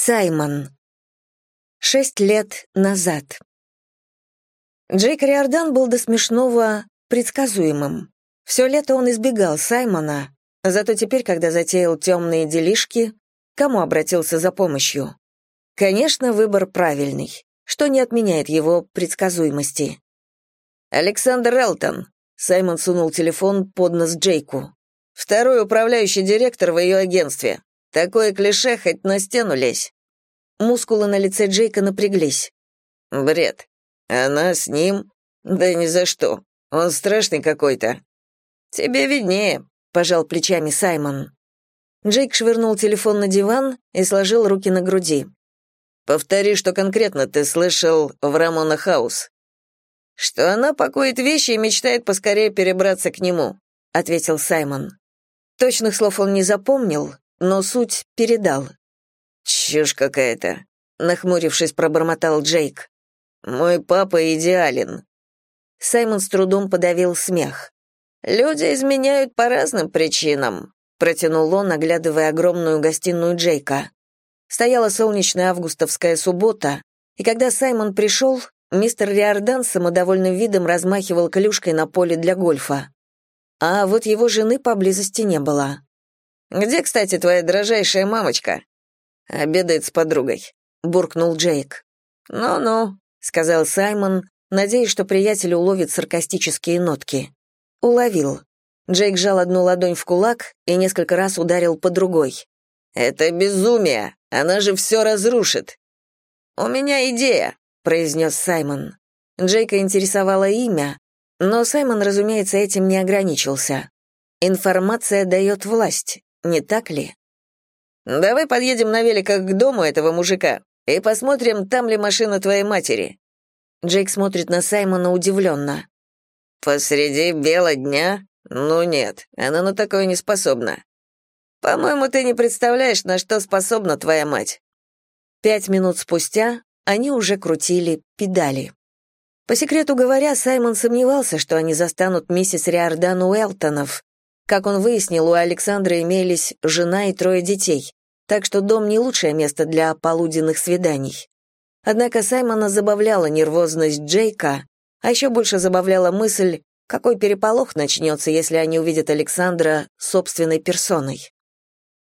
Саймон. Шесть лет назад. Джейк Риордан был до смешного предсказуемым. Все лето он избегал Саймона, зато теперь, когда затеял темные делишки, кому обратился за помощью? Конечно, выбор правильный, что не отменяет его предсказуемости. «Александр Элтон», — Саймон сунул телефон под нос Джейку. «Второй управляющий директор в ее агентстве. Такое клише, хоть на стену лезь. Мускулы на лице Джейка напряглись. Бред. Она с ним? Да ни за что. Он страшный какой-то. Тебе виднее, пожал плечами Саймон. Джейк швырнул телефон на диван и сложил руки на груди. Повтори, что конкретно ты слышал в Рамона Хаус. Что она пакует вещи и мечтает поскорее перебраться к нему, ответил Саймон. Точных слов он не запомнил, но суть передал. «Чушь какая-то», — нахмурившись, пробормотал Джейк. «Мой папа идеален». Саймон с трудом подавил смех. «Люди изменяют по разным причинам», — протянул он, оглядывая огромную гостиную Джейка. Стояла солнечная августовская суббота, и когда Саймон пришел, мистер Риордан с самодовольным видом размахивал клюшкой на поле для гольфа. А вот его жены поблизости не было. «Где, кстати, твоя дрожайшая мамочка?» «Обедает с подругой», — буркнул Джейк. «Ну-ну», — сказал Саймон, надеясь, что приятель уловит саркастические нотки. Уловил. Джейк жал одну ладонь в кулак и несколько раз ударил по другой. «Это безумие! Она же все разрушит!» «У меня идея», — произнес Саймон. Джейка интересовало имя, но Саймон, разумеется, этим не ограничился. Информация дает власть не так ли? Давай подъедем на великах к дому этого мужика и посмотрим, там ли машина твоей матери. Джейк смотрит на Саймона удивленно. Посреди бела дня? Ну нет, она на такое не способна. По-моему, ты не представляешь, на что способна твоя мать. Пять минут спустя они уже крутили педали. По секрету говоря, Саймон сомневался, что они застанут миссис Риордан Уэлтонов, как он выяснил, у Александра имелись жена и трое детей, так что дом не лучшее место для полуденных свиданий. Однако Саймона забавляла нервозность Джейка, а еще больше забавляла мысль, какой переполох начнется, если они увидят Александра собственной персоной.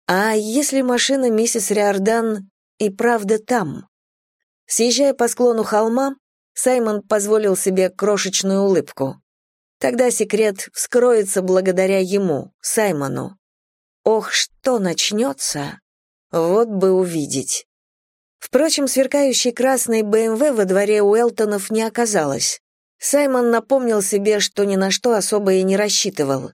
А если машина миссис Риордан и правда там? Съезжая по склону холма, Саймон позволил себе крошечную улыбку. Тогда секрет вскроется благодаря ему, Саймону. Ох, что начнется! Вот бы увидеть. Впрочем, сверкающий красный БМВ во дворе Уэлтонов не оказалось. Саймон напомнил себе, что ни на что особо и не рассчитывал.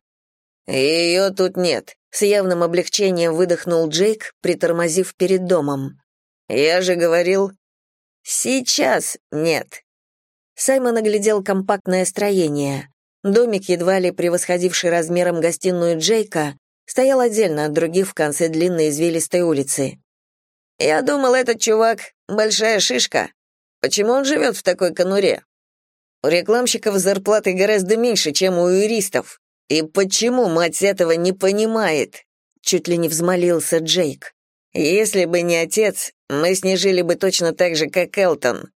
«Ее тут нет», — с явным облегчением выдохнул Джейк, притормозив перед домом. «Я же говорил...» «Сейчас нет». Саймон оглядел компактное строение. Домик, едва ли превосходивший размером гостиную Джейка, стоял отдельно от других в конце длинной извилистой улицы. «Я думал, этот чувак — большая шишка. Почему он живет в такой конуре? У рекламщиков зарплаты гораздо меньше, чем у юристов. И почему мать этого не понимает?» Чуть ли не взмолился Джейк. «Если бы не отец, мы с ней жили бы точно так же, как Элтон.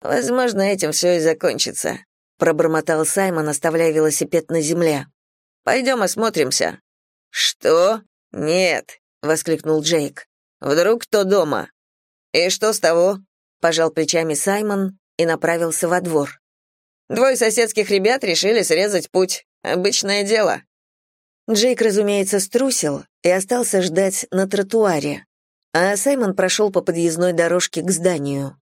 Возможно, этим все и закончится пробормотал Саймон, оставляя велосипед на земле. «Пойдем осмотримся». «Что? Нет», — воскликнул Джейк. «Вдруг кто дома?» «И что с того?» — пожал плечами Саймон и направился во двор. «Двое соседских ребят решили срезать путь. Обычное дело». Джейк, разумеется, струсил и остался ждать на тротуаре, а Саймон прошел по подъездной дорожке к зданию.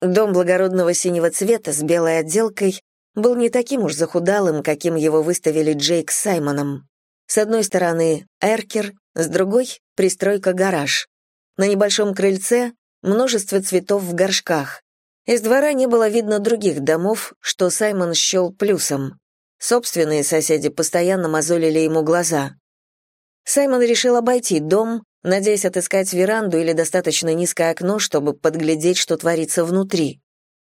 Дом благородного синего цвета с белой отделкой был не таким уж захудалым, каким его выставили Джейк с Саймоном. С одной стороны — эркер, с другой — пристройка-гараж. На небольшом крыльце — множество цветов в горшках. Из двора не было видно других домов, что Саймон счел плюсом. Собственные соседи постоянно мозолили ему глаза. Саймон решил обойти дом, надеясь отыскать веранду или достаточно низкое окно, чтобы подглядеть, что творится внутри.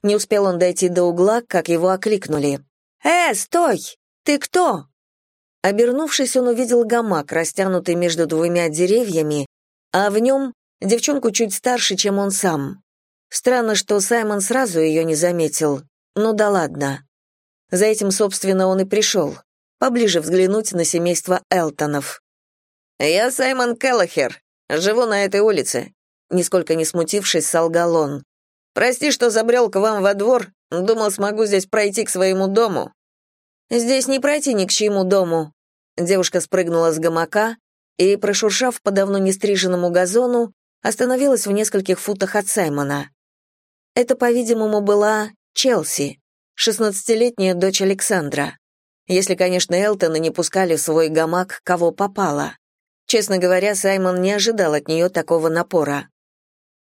Не успел он дойти до угла, как его окликнули. «Э, стой! Ты кто?» Обернувшись, он увидел гамак, растянутый между двумя деревьями, а в нем девчонку чуть старше, чем он сам. Странно, что Саймон сразу ее не заметил. Ну да ладно. За этим, собственно, он и пришел. Поближе взглянуть на семейство Элтонов. «Я Саймон Келлахер. Живу на этой улице», — нисколько не смутившись, солгал он. «Прости, что забрел к вам во двор. Думал, смогу здесь пройти к своему дому». «Здесь не пройти ни к чьему дому». Девушка спрыгнула с гамака и, прошуршав по давно нестриженному газону, остановилась в нескольких футах от Саймона. Это, по-видимому, была Челси, шестнадцатилетняя дочь Александра. Если, конечно, Элтона не пускали в свой гамак, кого попало. Честно говоря, Саймон не ожидал от нее такого напора.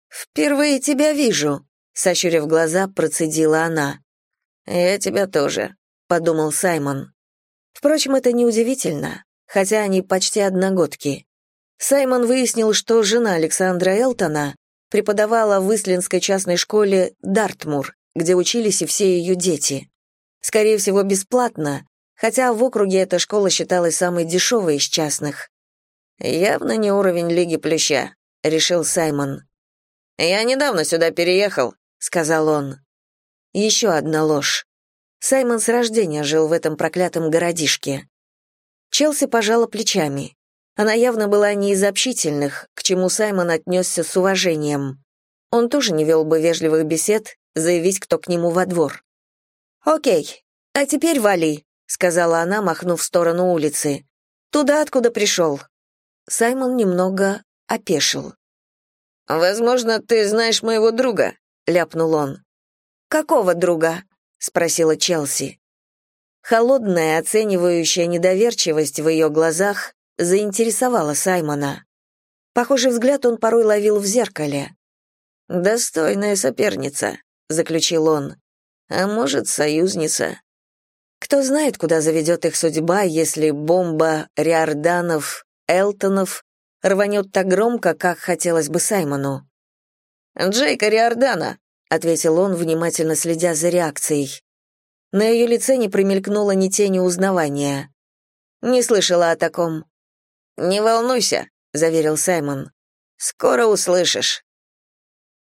«Впервые тебя вижу», — сощурив глаза, процедила она. «Я тебя тоже», — подумал Саймон. Впрочем, это неудивительно, хотя они почти одногодки. Саймон выяснил, что жена Александра Элтона преподавала в Ислинской частной школе Дартмур, где учились и все ее дети. Скорее всего, бесплатно, хотя в округе эта школа считалась самой дешевой из частных. «Явно не уровень Лиги Плюща», — решил Саймон. «Я недавно сюда переехал», — сказал он. Еще одна ложь. Саймон с рождения жил в этом проклятом городишке. Челси пожала плечами. Она явно была не из общительных, к чему Саймон отнесся с уважением. Он тоже не вел бы вежливых бесед, заявить, кто к нему во двор. «Окей, а теперь вали», — сказала она, махнув в сторону улицы. «Туда, откуда пришел». Саймон немного опешил. «Возможно, ты знаешь моего друга», — ляпнул он. «Какого друга?» — спросила Челси. Холодная, оценивающая недоверчивость в ее глазах заинтересовала Саймона. Похожий взгляд он порой ловил в зеркале. «Достойная соперница», — заключил он. «А может, союзница». Кто знает, куда заведет их судьба, если бомба Риорданов, Элтонов рванет так громко, как хотелось бы Саймону. «Джейка Риордана», — ответил он, внимательно следя за реакцией. На ее лице не промелькнуло ни тени узнавания. «Не слышала о таком». «Не волнуйся», — заверил Саймон. «Скоро услышишь».